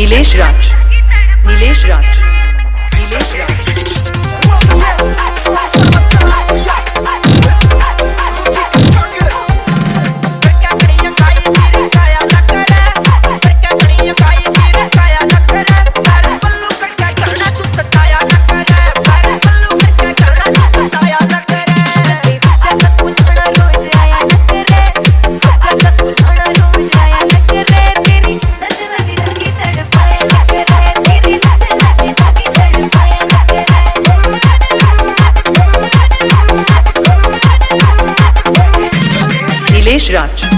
Nilesh Raj Nilesh Raj Mihraç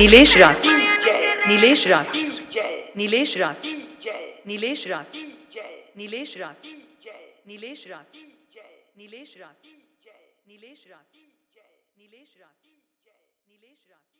Nilesh Raj Nilesh Raj Nilesh Raj Nilesh Raj Nilesh Raj Nilesh Raj Nilesh Raj Nilesh Raj Nilesh Raj Nilesh Raj